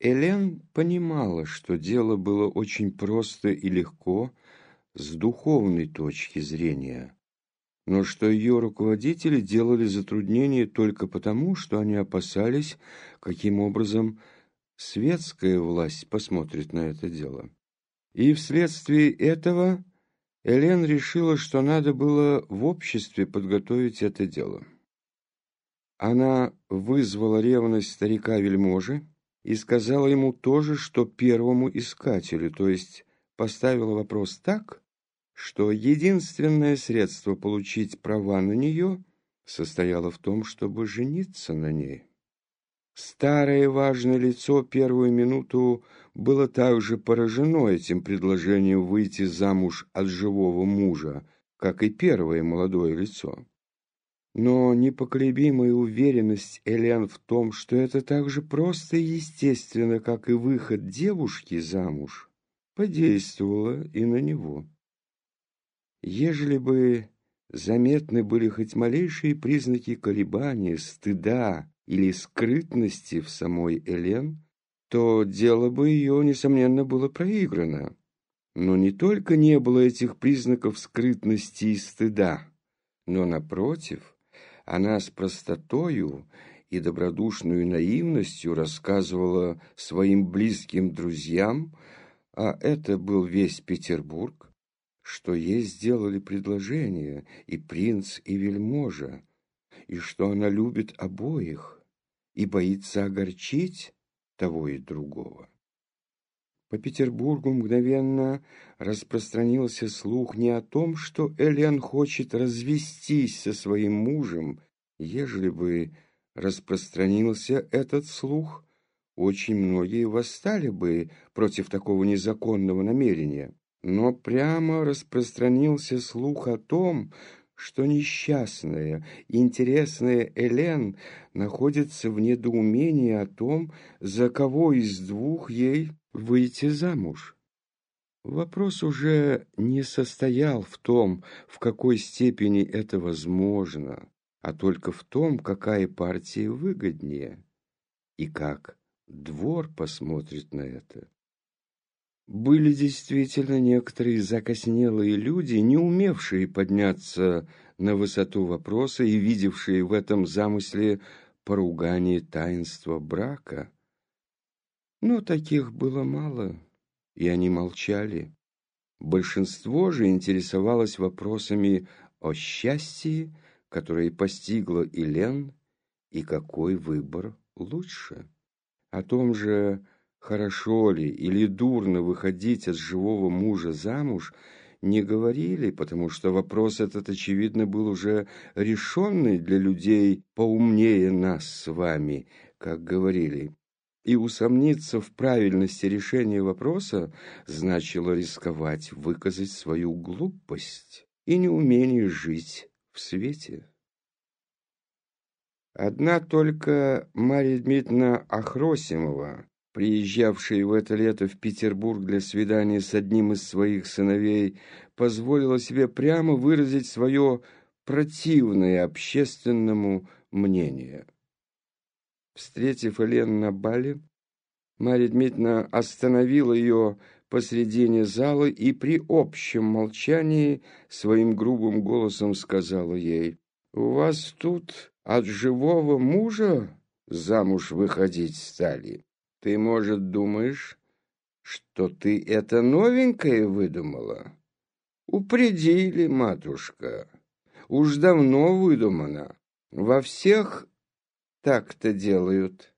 Элен понимала, что дело было очень просто и легко с духовной точки зрения, но что ее руководители делали затруднения только потому, что они опасались, каким образом светская власть посмотрит на это дело. И вследствие этого Элен решила, что надо было в обществе подготовить это дело. Она вызвала ревность старика-вельможи, и сказала ему то же, что первому искателю, то есть поставила вопрос так, что единственное средство получить права на нее состояло в том, чтобы жениться на ней. Старое важное лицо первую минуту было также поражено этим предложением выйти замуж от живого мужа, как и первое молодое лицо. Но непоколебимая уверенность Элен в том, что это так же просто и естественно, как и выход девушки замуж, подействовала и на него. Ежели бы заметны были хоть малейшие признаки колебания, стыда или скрытности в самой Элен, то дело бы ее, несомненно, было проиграно. Но не только не было этих признаков скрытности и стыда, но, напротив, она с простотою и добродушной наивностью рассказывала своим близким друзьям, а это был весь Петербург, что ей сделали предложение и принц, и вельможа, и что она любит обоих и боится огорчить того и другого. По Петербургу мгновенно распространился слух не о том, что Элен хочет развестись со своим мужем. Ежели бы распространился этот слух, очень многие восстали бы против такого незаконного намерения. Но прямо распространился слух о том, что несчастная, интересная Элен находится в недоумении о том, за кого из двух ей выйти замуж. Вопрос уже не состоял в том, в какой степени это возможно, а только в том, какая партия выгоднее и как двор посмотрит на это. Были действительно некоторые закоснелые люди, не умевшие подняться на высоту вопроса и видевшие в этом замысле поругание таинства брака – но таких было мало, и они молчали. Большинство же интересовалось вопросами о счастье, которое постигло Илен, и какой выбор лучше. О том же, хорошо ли или дурно выходить от живого мужа замуж, не говорили, потому что вопрос этот, очевидно, был уже решенный для людей поумнее нас с вами, как говорили и усомниться в правильности решения вопроса значило рисковать выказать свою глупость и неумение жить в свете. Одна только Марья Дмитриевна Ахросимова, приезжавшая в это лето в Петербург для свидания с одним из своих сыновей, позволила себе прямо выразить свое противное общественному мнение. Встретив Елену на бале, Марья Дмитриевна остановила ее посредине зала и при общем молчании своим грубым голосом сказала ей, «У вас тут от живого мужа замуж выходить стали? Ты, может, думаешь, что ты это новенькое выдумала? Упредили, матушка, уж давно выдумано. Во всех так-то делают».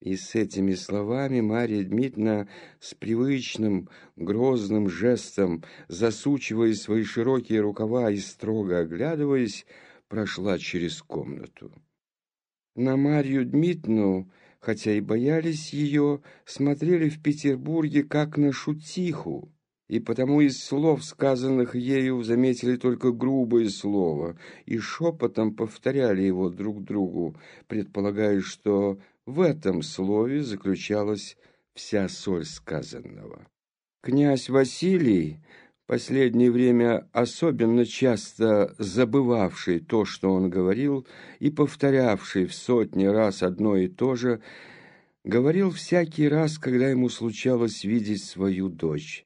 И с этими словами Марья Дмитриевна с привычным грозным жестом, засучивая свои широкие рукава и строго оглядываясь, прошла через комнату. На Марью Дмитриевну, хотя и боялись ее, смотрели в Петербурге как на шутиху, и потому из слов, сказанных ею, заметили только грубое слово, и шепотом повторяли его друг другу, предполагая, что в этом слове заключалась вся соль сказанного. Князь Василий, последнее время особенно часто забывавший то, что он говорил, и повторявший в сотни раз одно и то же, говорил всякий раз, когда ему случалось видеть свою дочь.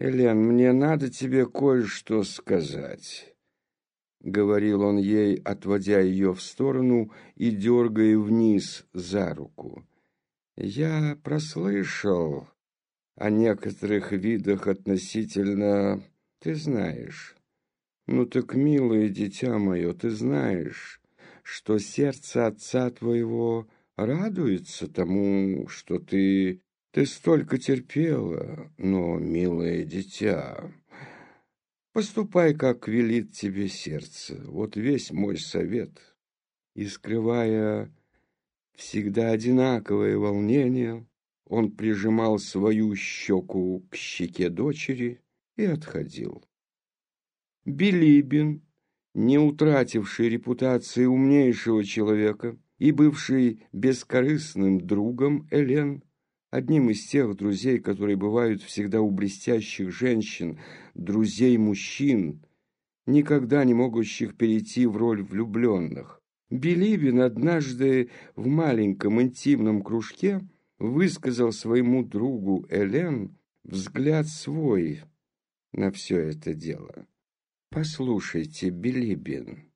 «Элен, мне надо тебе кое-что сказать», — говорил он ей, отводя ее в сторону и дергая вниз за руку. «Я прослышал о некоторых видах относительно... Ты знаешь. Ну так, милое дитя мое, ты знаешь, что сердце отца твоего радуется тому, что ты... Ты столько терпела, но, милое дитя, поступай, как велит тебе сердце. Вот весь мой совет. И скрывая всегда одинаковое волнение, он прижимал свою щеку к щеке дочери и отходил. Билибин, не утративший репутации умнейшего человека и бывший бескорыстным другом Элен, одним из тех друзей, которые бывают всегда у блестящих женщин, друзей мужчин, никогда не могущих перейти в роль влюбленных. Билибин однажды в маленьком интимном кружке высказал своему другу Элен взгляд свой на все это дело. «Послушайте, Билибин».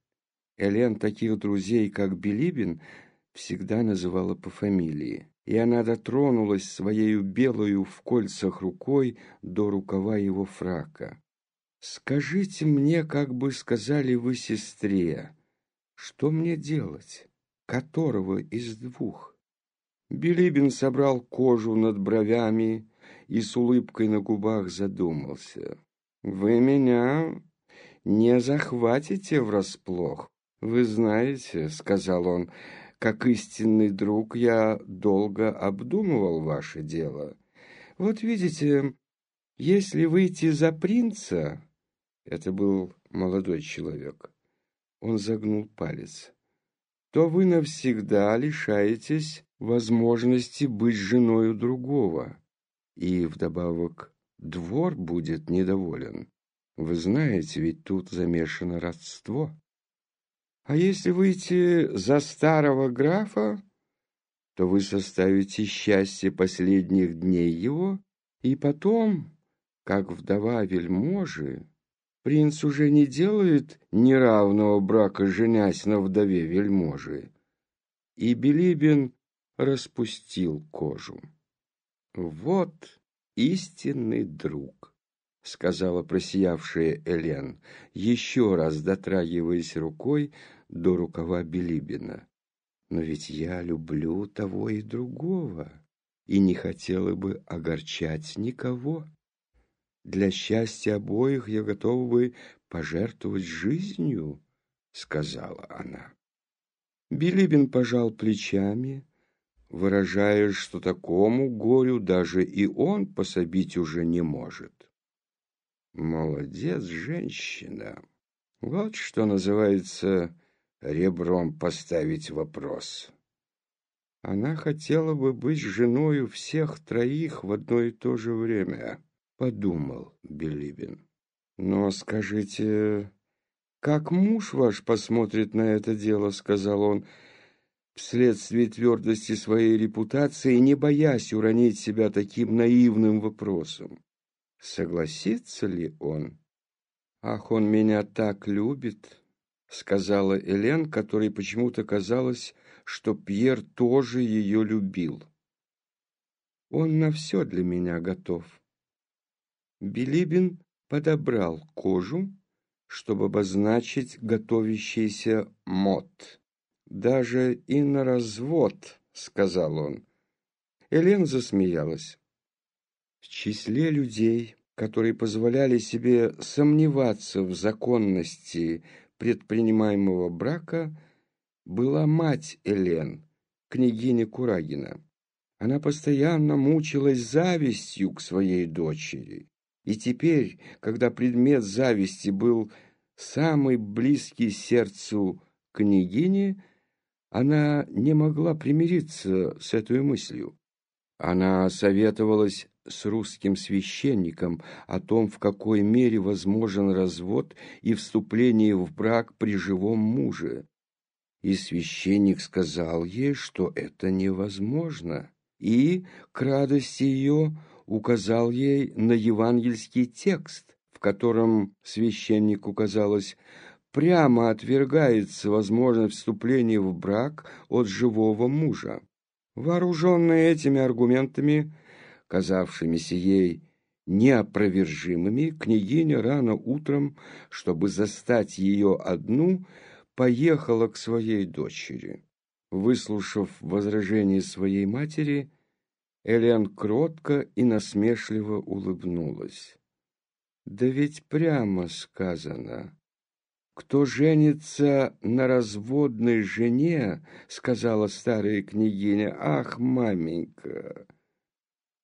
Элен таких друзей, как Билибин, всегда называла по фамилии, и она дотронулась своею белую в кольцах рукой до рукава его фрака. «Скажите мне, как бы сказали вы сестре, что мне делать? Которого из двух?» Билибин собрал кожу над бровями и с улыбкой на губах задумался. «Вы меня не захватите врасплох. Вы знаете, — сказал он, — как истинный друг я долго обдумывал ваше дело. Вот видите, если выйти за принца, это был молодой человек, он загнул палец, то вы навсегда лишаетесь возможности быть женою другого, и вдобавок двор будет недоволен. Вы знаете, ведь тут замешано родство. А если выйти за старого графа, то вы составите счастье последних дней его, и потом, как вдова вельможи, принц уже не делает неравного брака, женясь на вдове вельможи. И Билибин распустил кожу. Вот истинный друг сказала просиявшая Элен, еще раз дотрагиваясь рукой до рукава Билибина. Но ведь я люблю того и другого и не хотела бы огорчать никого. Для счастья обоих я готова бы пожертвовать жизнью, сказала она. Билибин пожал плечами, выражая, что такому горю даже и он пособить уже не может. Молодец, женщина. Вот что называется ребром поставить вопрос. Она хотела бы быть женою всех троих в одно и то же время, подумал Билибин. Но скажите, как муж ваш посмотрит на это дело, сказал он, вследствие твердости своей репутации, не боясь уронить себя таким наивным вопросом. Согласится ли он? «Ах, он меня так любит!» — сказала Элен, которой почему-то казалось, что Пьер тоже ее любил. «Он на все для меня готов». Билибин подобрал кожу, чтобы обозначить готовящийся мод. «Даже и на развод», — сказал он. Элен засмеялась. В числе людей, которые позволяли себе сомневаться в законности предпринимаемого брака, была мать Элен, княгиня Курагина. Она постоянно мучилась завистью к своей дочери. И теперь, когда предмет зависти был самый близкий сердцу княгини, она не могла примириться с этой мыслью. Она советовалась с русским священником о том, в какой мере возможен развод и вступление в брак при живом муже. И священник сказал ей, что это невозможно. и, к радости ее, указал ей на евангельский текст, в котором священнику казалось, прямо отвергается возможность вступления в брак от живого мужа. Вооруженная этими аргументами, казавшимися ей неопровержимыми, княгиня рано утром, чтобы застать ее одну, поехала к своей дочери. Выслушав возражение своей матери, Элен кротко и насмешливо улыбнулась. «Да ведь прямо сказано, кто женится на разводной жене, — сказала старая княгиня, — ах, маменька,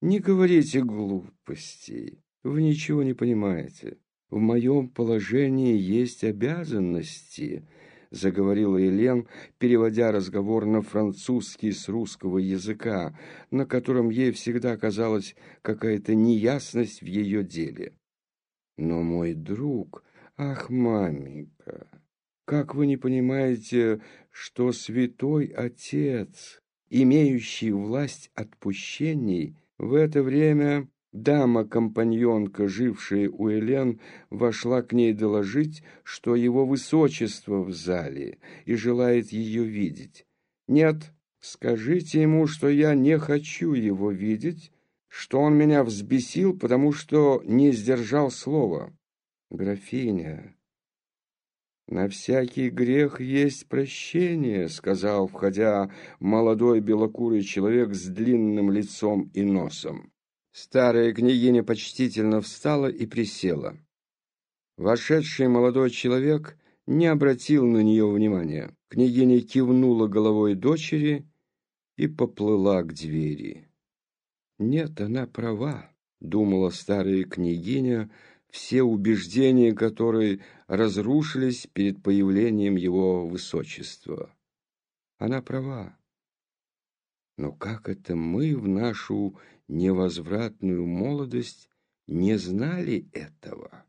не говорите глупостей, вы ничего не понимаете. В моем положении есть обязанности, — заговорила Елен, переводя разговор на французский с русского языка, на котором ей всегда казалась какая-то неясность в ее деле. Но мой друг, ах, маменька, как вы не понимаете, что святой отец, имеющий власть отпущений, в это время дама-компаньонка, жившая у Элен, вошла к ней доложить, что его высочество в зале и желает ее видеть. «Нет, скажите ему, что я не хочу его видеть, что он меня взбесил, потому что не сдержал слова». «Графиня, на всякий грех есть прощение», — сказал, входя, молодой белокурый человек с длинным лицом и носом. Старая княгиня почтительно встала и присела. Вошедший молодой человек не обратил на нее внимания. Княгиня кивнула головой дочери и поплыла к двери. «Нет, она права», — думала старая княгиня, все убеждения которой разрушились перед появлением его высочества. Она права. Но как это мы в нашу невозвратную молодость не знали этого?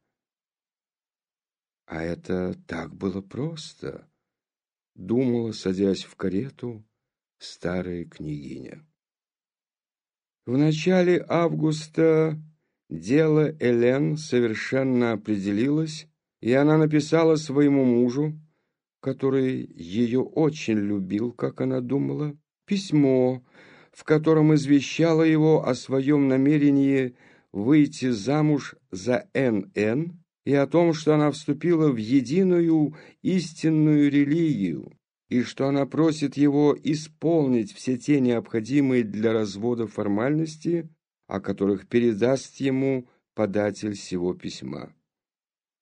А это так было просто, думала, садясь в карету, старая княгиня. В начале августа дело Элен совершенно определилось, и она написала своему мужу, который ее очень любил, как она думала, письмо, в котором извещала его о своем намерении выйти замуж за Н.Н. и о том, что она вступила в единую истинную религию, и что она просит его исполнить все те необходимые для развода формальности, о которых передаст ему податель сего письма.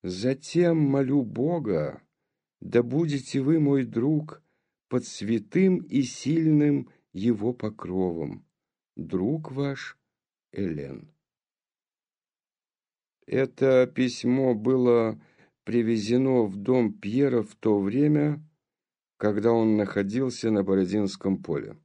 Затем молю Бога, да будете вы, мой друг, под святым и сильным его покровом. Друг ваш Элен. Это письмо было привезено в дом Пьера в то время, когда он находился на Бородинском поле.